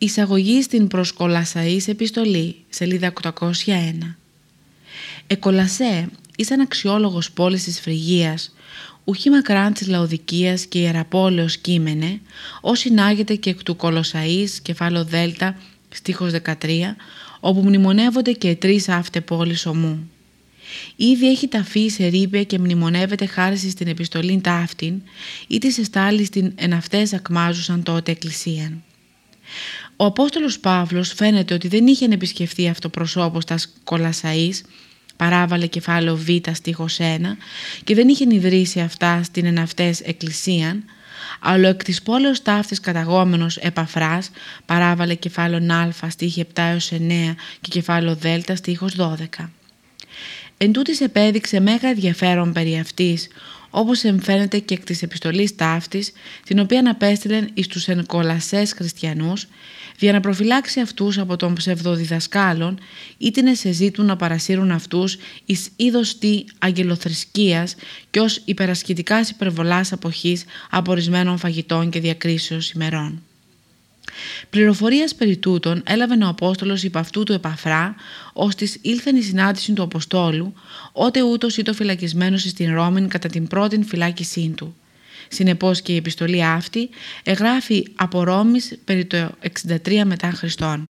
Εισαγωγή στην προσκολασαής επιστολή, σελίδα 801. Εκολασέ, ήσαν αξιόλογος πόλης της Φρυγίας, ουχή μακράν της Λαοδικίας και Ιεραπόλεως κείμενε, ως συνάγεται και εκ του Κολοσαΐς, κεφάλαιο Δέλτα, στίχος 13, όπου μνημονεύονται και τρεις αύτε πόλεις ομού. Ήδη έχει ταφεί σε ρήπια και μνημονεύεται χάρη στην επιστολή ταύτην ή της εστάλει στην εν αυτές ακμάζουσαν τότε εκκλησίαν. Ο Απόστολος Παύλος φαίνεται ότι δεν είχε επισκεφθεί αυτοπροσώπος τα Κολασαΐς, παράβαλε κεφάλαιο Β στίχος 1 και δεν είχε ιδρύσει αυτά στην εναυτές εκκλησίαν, αλλά εκ της πόλεως ταύτης καταγόμενος Επαφράς παράβαλε κεφάλαιο Α στίχη 7 έως 9 και κεφάλαιο Δ στίχος 12. Εν τούτης επέδειξε μέγα ενδιαφέρον περί αυτής, όπως εμφαίνεται και εκ της επιστολής ταύτης, την οποία απέστειλεν εις τους εν χριστιανούς, για να προφυλάξει αυτούς από τον ψευδοδιδασκάλων ή την εσεζήτουν να παρασύρουν αυτούς εις είδος τι αγγελοθρησκείας και ως υπερασχητικάς υπερβολάς αποχής απορισμένων φαγητών και διακρίσεως ημερών. Πληροφορίας περί τούτων έλαβε ο Απόστολος υπ' αυτού του επαφρά, ώστε ήλθεν η συνάντηση του Αποστόλου, ότε ούτως ήταν φυλακισμένος στην Ρώμη κατά την πρώτη φυλάκισή του. Συνεπώς και η επιστολή αυτή εγγράφει από Ρώμης περί το 63 μετά Χριστόν.